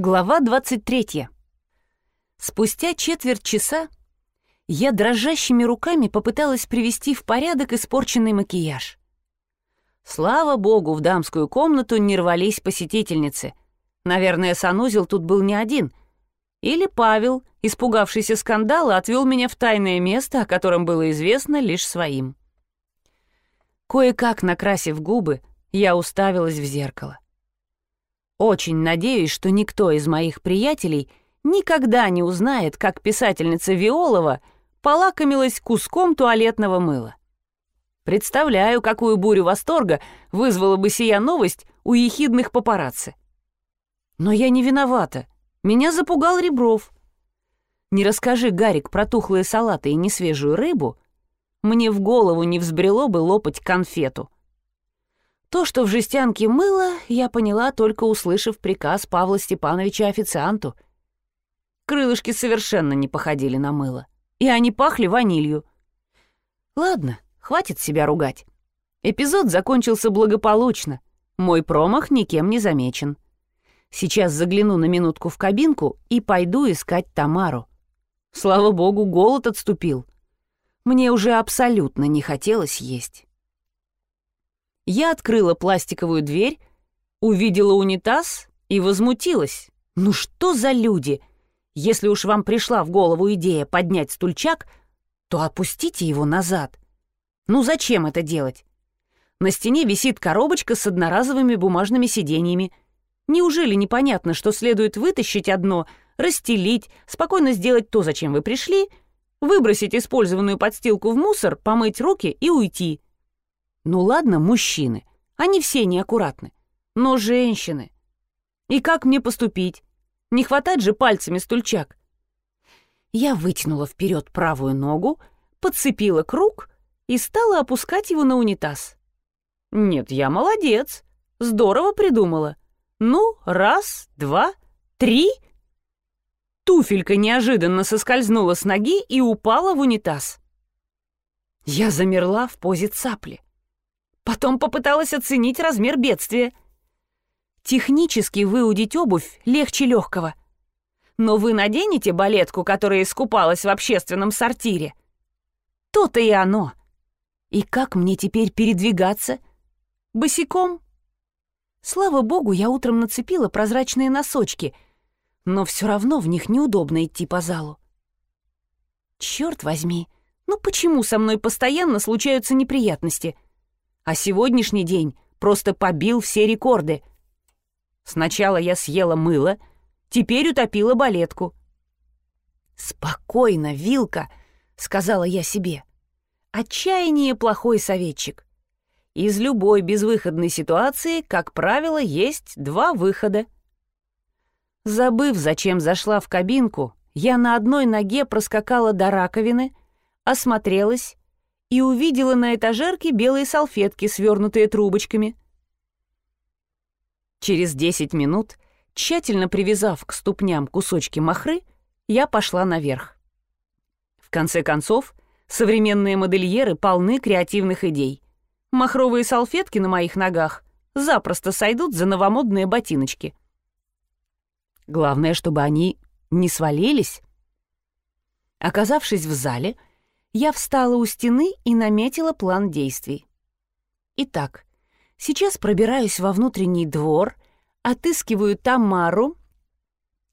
Глава 23. Спустя четверть часа я дрожащими руками попыталась привести в порядок испорченный макияж. Слава богу, в дамскую комнату не рвались посетительницы. Наверное, санузел тут был не один. Или Павел, испугавшийся скандала, отвел меня в тайное место, о котором было известно лишь своим. Кое-как накрасив губы, я уставилась в зеркало. Очень надеюсь, что никто из моих приятелей никогда не узнает, как писательница Виолова полакомилась куском туалетного мыла. Представляю, какую бурю восторга вызвала бы сия новость у ехидных папарацци. Но я не виновата. Меня запугал Ребров. Не расскажи, Гарик, про тухлые салаты и несвежую рыбу, мне в голову не взбрело бы лопать конфету — то, что в жестянке мыло, я поняла, только услышав приказ Павла Степановича официанту. Крылышки совершенно не походили на мыло, и они пахли ванилью. Ладно, хватит себя ругать. Эпизод закончился благополучно. Мой промах никем не замечен. Сейчас загляну на минутку в кабинку и пойду искать Тамару. Слава богу, голод отступил. Мне уже абсолютно не хотелось есть. Я открыла пластиковую дверь, увидела унитаз и возмутилась. Ну что за люди? Если уж вам пришла в голову идея поднять стульчак, то опустите его назад. Ну зачем это делать? На стене висит коробочка с одноразовыми бумажными сиденьями. Неужели непонятно, что следует вытащить одно, расстелить, спокойно сделать то, зачем вы пришли, выбросить использованную подстилку в мусор, помыть руки и уйти? Ну ладно, мужчины, они все неаккуратны. Но женщины... И как мне поступить? Не хватать же пальцами стульчак. Я вытянула вперед правую ногу, подцепила круг и стала опускать его на унитаз. Нет, я молодец. Здорово придумала. Ну, раз, два, три. Туфелька неожиданно соскользнула с ноги и упала в унитаз. Я замерла в позе цапли. Потом попыталась оценить размер бедствия. Технически выудить обувь легче легкого. Но вы наденете балетку, которая искупалась в общественном сортире? То-то и оно. И как мне теперь передвигаться? Босиком? Слава богу, я утром нацепила прозрачные носочки, но все равно в них неудобно идти по залу. Черт возьми, ну почему со мной постоянно случаются неприятности — а сегодняшний день просто побил все рекорды. Сначала я съела мыло, теперь утопила балетку. «Спокойно, Вилка», — сказала я себе. «Отчаяние — плохой советчик. Из любой безвыходной ситуации, как правило, есть два выхода». Забыв, зачем зашла в кабинку, я на одной ноге проскакала до раковины, осмотрелась и увидела на этажерке белые салфетки, свернутые трубочками. Через десять минут, тщательно привязав к ступням кусочки махры, я пошла наверх. В конце концов, современные модельеры полны креативных идей. Махровые салфетки на моих ногах запросто сойдут за новомодные ботиночки. Главное, чтобы они не свалились. Оказавшись в зале, я встала у стены и наметила план действий. Итак, сейчас пробираюсь во внутренний двор, отыскиваю Тамару,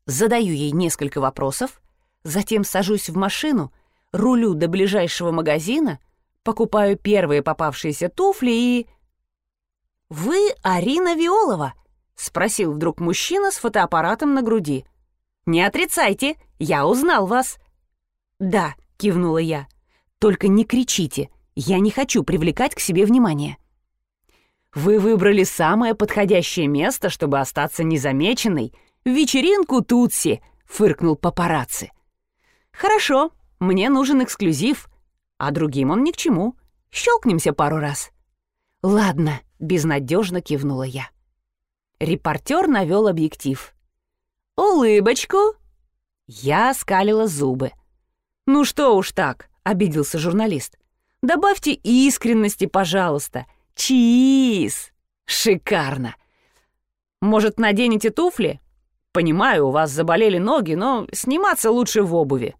задаю ей несколько вопросов, затем сажусь в машину, рулю до ближайшего магазина, покупаю первые попавшиеся туфли и... «Вы Арина Виолова?» — спросил вдруг мужчина с фотоаппаратом на груди. «Не отрицайте, я узнал вас». «Да», — кивнула я, только не кричите, я не хочу привлекать к себе внимание. Вы выбрали самое подходящее место, чтобы остаться незамеченной. Вечеринку Тутси, фыркнул папарацци. Хорошо, мне нужен эксклюзив, а другим он ни к чему. Щелкнемся пару раз. Ладно, безнадежно кивнула я. Репортер навел объектив. Улыбочку. Я скалила зубы. Ну что уж так, обиделся журналист. «Добавьте искренности, пожалуйста. Чиз! Шикарно! Может, наденете туфли? Понимаю, у вас заболели ноги, но сниматься лучше в обуви».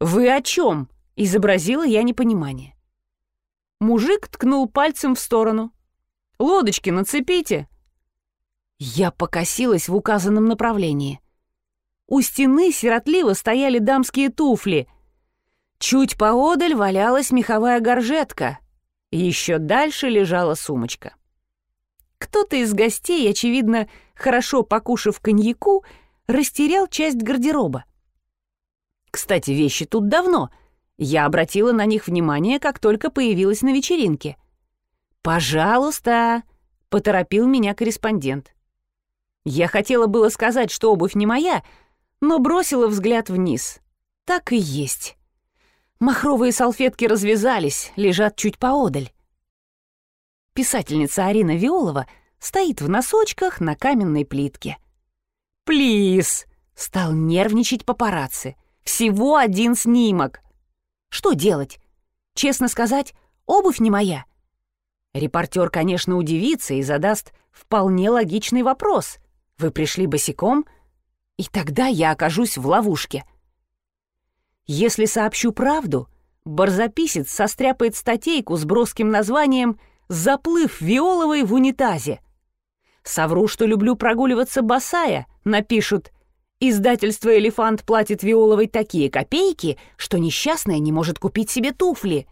«Вы о чем?» — изобразила я непонимание. Мужик ткнул пальцем в сторону. «Лодочки нацепите!» Я покосилась в указанном направлении. У стены сиротливо стояли дамские туфли. Чуть поодаль валялась меховая горжетка. Еще дальше лежала сумочка. Кто-то из гостей, очевидно, хорошо покушав коньяку, растерял часть гардероба. Кстати, вещи тут давно. Я обратила на них внимание, как только появилась на вечеринке. «Пожалуйста!» — поторопил меня корреспондент. Я хотела было сказать, что обувь не моя, но бросила взгляд вниз. Так и есть. Махровые салфетки развязались, лежат чуть поодаль. Писательница Арина Виолова стоит в носочках на каменной плитке. «Плиз!» — стал нервничать папарацци. «Всего один снимок!» «Что делать? Честно сказать, обувь не моя». Репортер, конечно, удивится и задаст вполне логичный вопрос. «Вы пришли босиком?» И тогда я окажусь в ловушке. Если сообщу правду, барзаписец состряпает статейку с броским названием Заплыв Виоловой в унитазе. Совру, что люблю прогуливаться босая, напишут Издательство «Элефант» платит Виоловой такие копейки, что несчастная не может купить себе туфли.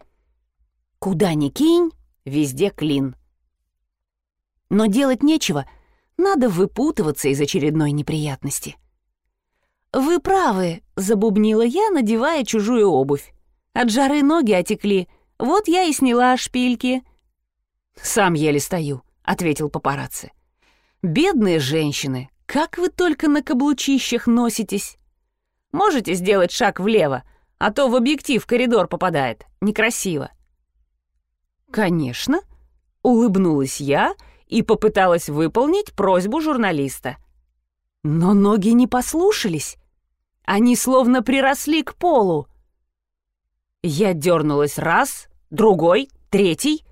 Куда ни кинь, везде клин. Но делать нечего, надо выпутываться из очередной неприятности. «Вы правы», — забубнила я, надевая чужую обувь. От жары ноги отекли, вот я и сняла шпильки. «Сам еле стою», — ответил папарацци. «Бедные женщины, как вы только на каблучищах носитесь! Можете сделать шаг влево, а то в объектив коридор попадает. Некрасиво». «Конечно», — улыбнулась я и попыталась выполнить просьбу журналиста. Но ноги не послушались. Они словно приросли к полу. Я дернулась раз, другой, третий.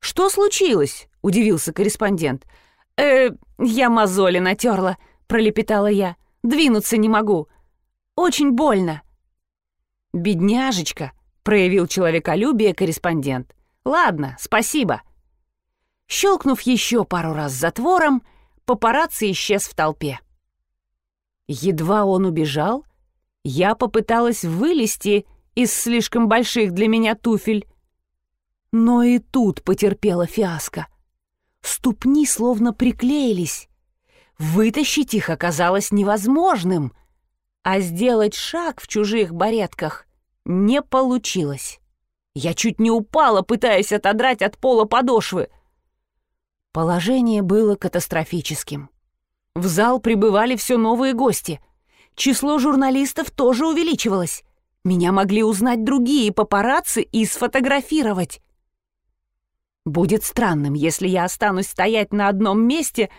«Что случилось?» — удивился корреспондент. «Э, я мозоли натерла», — пролепетала я. «Двинуться не могу. Очень больно». «Бедняжечка», — проявил человеколюбие корреспондент. «Ладно, спасибо». Щелкнув еще пару раз затвором, папарацци исчез в толпе. Едва он убежал, я попыталась вылезти из слишком больших для меня туфель. Но и тут потерпела фиаско. Ступни словно приклеились. Вытащить их оказалось невозможным, а сделать шаг в чужих баретках не получилось. Я чуть не упала, пытаясь отодрать от пола подошвы. Положение было катастрофическим. В зал прибывали все новые гости. Число журналистов тоже увеличивалось. Меня могли узнать другие папарацци и сфотографировать. Будет странным, если я останусь стоять на одном месте,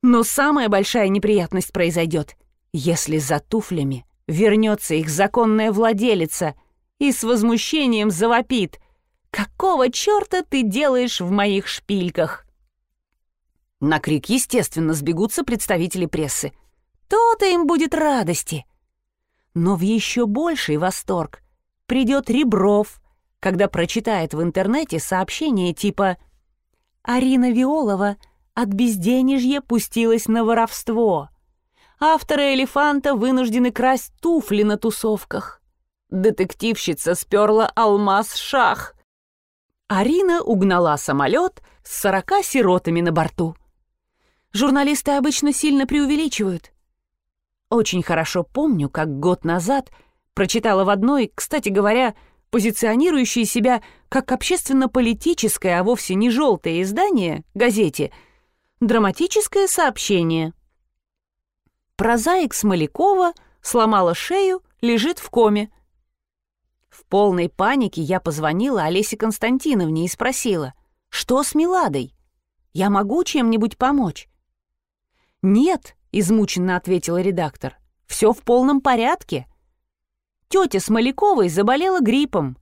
но самая большая неприятность произойдет, если за туфлями вернется их законная владелица и с возмущением завопит «Какого черта ты делаешь в моих шпильках?» На крик, естественно, сбегутся представители прессы. То-то им будет радости. Но в еще больший восторг придет Ребров, когда прочитает в интернете сообщение типа «Арина Виолова от безденежья пустилась на воровство. Авторы «Элефанта» вынуждены красть туфли на тусовках. Детективщица сперла алмаз-шах. Арина угнала самолет с сорока сиротами на борту. Журналисты обычно сильно преувеличивают. Очень хорошо помню, как год назад прочитала в одной, кстати говоря, позиционирующей себя как общественно-политическое, а вовсе не желтое издание, газете, драматическое сообщение. Прозаик Смолякова сломала шею, лежит в коме. В полной панике я позвонила Олесе Константиновне и спросила, что с Миладой? Я могу чем-нибудь помочь? «Нет», — измученно ответила редактор, — «все в полном порядке». Тетя Смоляковой заболела гриппом.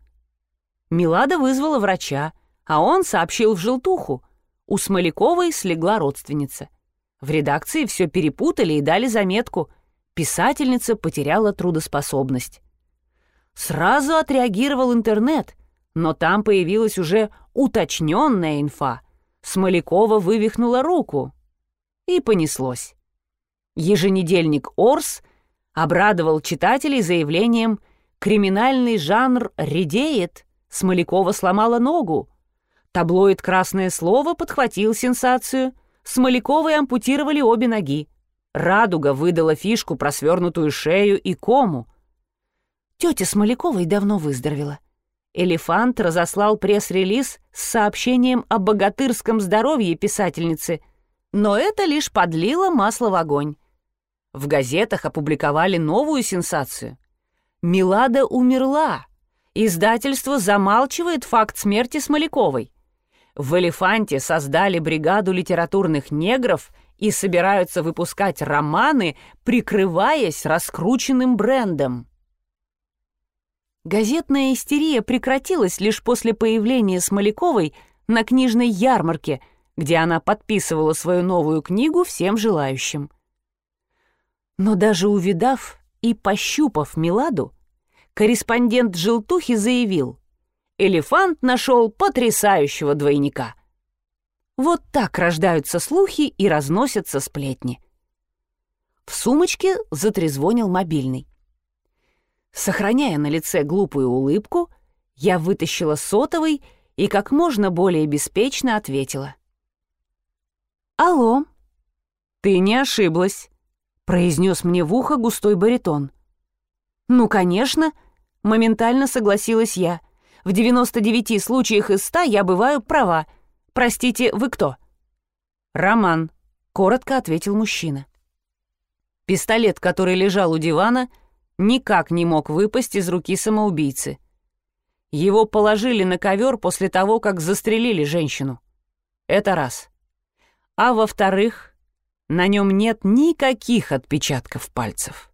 Милада вызвала врача, а он сообщил в желтуху. У Смоляковой слегла родственница. В редакции все перепутали и дали заметку. Писательница потеряла трудоспособность. Сразу отреагировал интернет, но там появилась уже уточненная инфа. Смолякова вывихнула руку. И понеслось. Еженедельник «Орс» обрадовал читателей заявлением «Криминальный жанр редеет, Смолякова сломала ногу». Таблоид «Красное слово» подхватил сенсацию. Смоляковой ампутировали обе ноги. «Радуга» выдала фишку про свернутую шею и кому. Тетя Смоляковой давно выздоровела. Элефант разослал пресс-релиз с сообщением о богатырском здоровье писательницы, но это лишь подлило масло в огонь. В газетах опубликовали новую сенсацию. Милада умерла. Издательство замалчивает факт смерти Смоляковой. В «Элефанте» создали бригаду литературных негров и собираются выпускать романы, прикрываясь раскрученным брендом. Газетная истерия прекратилась лишь после появления Смоляковой на книжной ярмарке, где она подписывала свою новую книгу всем желающим. Но даже увидав и пощупав Миладу, корреспондент «Желтухи» заявил, «Элефант нашел потрясающего двойника». Вот так рождаются слухи и разносятся сплетни. В сумочке затрезвонил мобильный. Сохраняя на лице глупую улыбку, я вытащила сотовый и как можно более беспечно ответила. «Алло». «Ты не ошиблась», произнес мне в ухо густой баритон. «Ну, конечно», — моментально согласилась я. «В 99 случаях из 100 я бываю права. Простите, вы кто?» «Роман», — коротко ответил мужчина. Пистолет, который лежал у дивана, никак не мог выпасть из руки самоубийцы. Его положили на ковер после того, как застрелили женщину. Это раз. А во-вторых, на нем нет никаких отпечатков пальцев.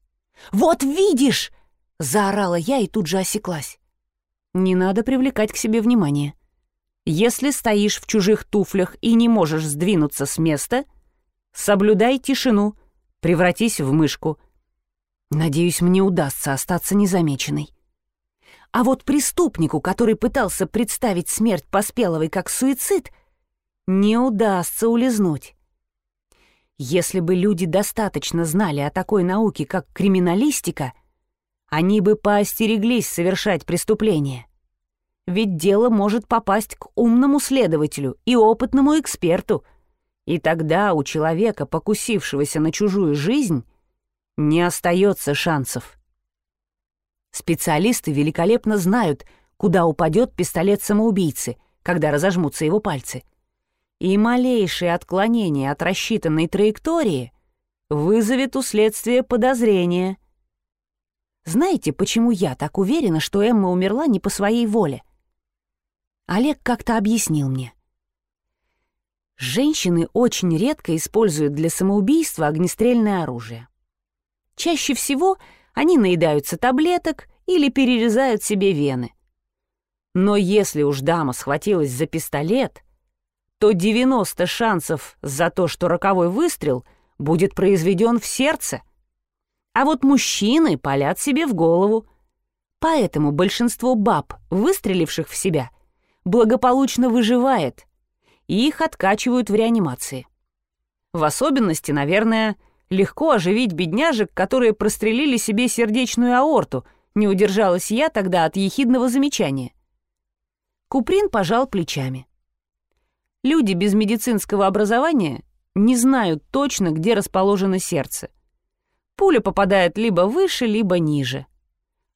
«Вот видишь!» — заорала я и тут же осеклась. Не надо привлекать к себе внимание. Если стоишь в чужих туфлях и не можешь сдвинуться с места, соблюдай тишину, превратись в мышку. Надеюсь, мне удастся остаться незамеченной. А вот преступнику, который пытался представить смерть Поспеловой как суицид, не удастся улизнуть. Если бы люди достаточно знали о такой науке, как криминалистика, они бы поостереглись совершать преступления. Ведь дело может попасть к умному следователю и опытному эксперту, и тогда у человека, покусившегося на чужую жизнь, не остается шансов. Специалисты великолепно знают, куда упадет пистолет самоубийцы, когда разожмутся его пальцы — и малейшее отклонение от рассчитанной траектории вызовет у следствия подозрение. Знаете, почему я так уверена, что Эмма умерла не по своей воле? Олег как-то объяснил мне. Женщины очень редко используют для самоубийства огнестрельное оружие. Чаще всего они наедаются таблеток или перерезают себе вены. Но если уж дама схватилась за пистолет, то 90 шансов за то, что роковой выстрел будет произведен в сердце. А вот мужчины палят себе в голову. Поэтому большинство баб, выстреливших в себя, благополучно выживает, и их откачивают в реанимации. В особенности, наверное, легко оживить бедняжек, которые прострелили себе сердечную аорту, не удержалась я тогда от ехидного замечания. Куприн пожал плечами. Люди без медицинского образования не знают точно, где расположено сердце. Пуля попадает либо выше, либо ниже.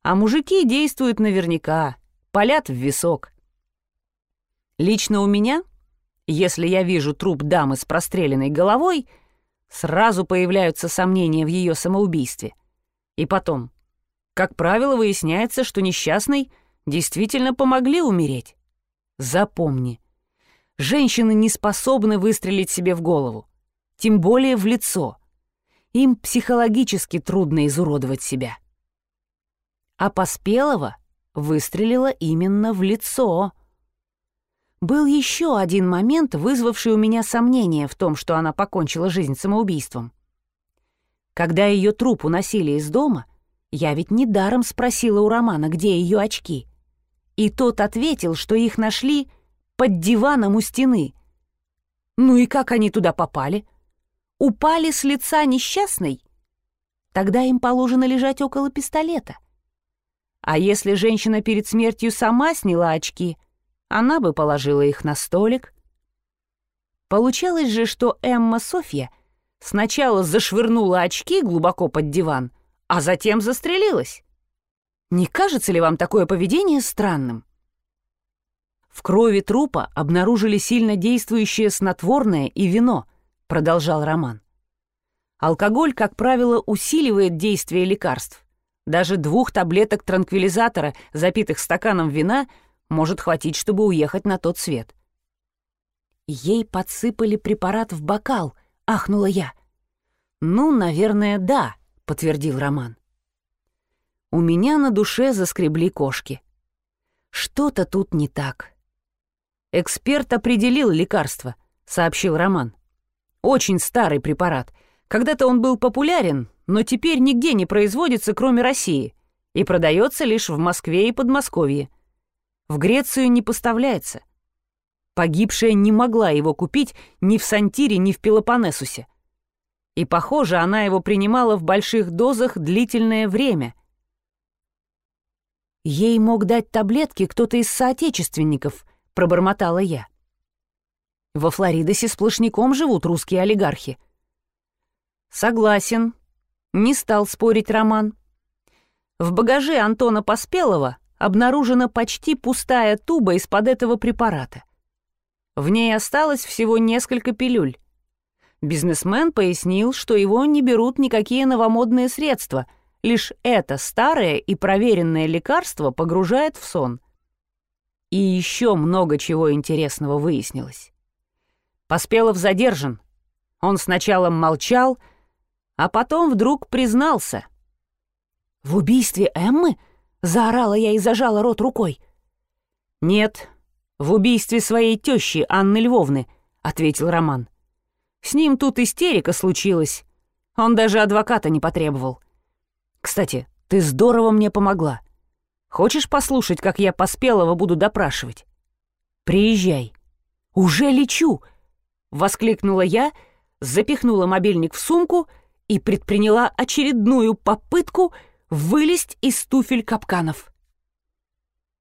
А мужики действуют наверняка, палят в висок. Лично у меня, если я вижу труп дамы с простреленной головой, сразу появляются сомнения в ее самоубийстве. И потом, как правило, выясняется, что несчастной действительно помогли умереть. Запомни, Женщины не способны выстрелить себе в голову, тем более в лицо. Им психологически трудно изуродовать себя. А Поспелова выстрелила именно в лицо. Был еще один момент, вызвавший у меня сомнение в том, что она покончила жизнь самоубийством. Когда ее труп уносили из дома, я ведь недаром спросила у Романа, где ее очки. И тот ответил, что их нашли под диваном у стены. Ну и как они туда попали? Упали с лица несчастной? Тогда им положено лежать около пистолета. А если женщина перед смертью сама сняла очки, она бы положила их на столик. Получалось же, что Эмма Софья сначала зашвырнула очки глубоко под диван, а затем застрелилась. Не кажется ли вам такое поведение странным? В крови трупа обнаружили сильно действующее снотворное и вино, продолжал Роман. Алкоголь, как правило, усиливает действие лекарств. Даже двух таблеток транквилизатора, запитых стаканом вина, может хватить, чтобы уехать на тот свет. Ей подсыпали препарат в бокал, ахнула я. Ну, наверное, да, подтвердил Роман. У меня на душе заскребли кошки. Что-то тут не так. Эксперт определил лекарство, сообщил Роман. Очень старый препарат. Когда-то он был популярен, но теперь нигде не производится, кроме России, и продается лишь в Москве и Подмосковье. В Грецию не поставляется. Погибшая не могла его купить ни в Сантире, ни в Пелопоннесусе. И, похоже, она его принимала в больших дозах длительное время. Ей мог дать таблетки кто-то из соотечественников, — пробормотала я. Во Флоридосе сплошняком живут русские олигархи. Согласен. Не стал спорить Роман. В багаже Антона Поспелого обнаружена почти пустая туба из-под этого препарата. В ней осталось всего несколько пилюль. Бизнесмен пояснил, что его не берут никакие новомодные средства, лишь это старое и проверенное лекарство погружает в сон — и еще много чего интересного выяснилось. Поспелов задержан. Он сначала молчал, а потом вдруг признался. «В убийстве Эммы?» — заорала я и зажала рот рукой. «Нет, в убийстве своей тещи Анны Львовны», — ответил Роман. «С ним тут истерика случилась. Он даже адвоката не потребовал. Кстати, ты здорово мне помогла. Хочешь послушать, как я Поспелого буду допрашивать? Приезжай. Уже лечу!» — воскликнула я, запихнула мобильник в сумку и предприняла очередную попытку вылезть из туфель капканов.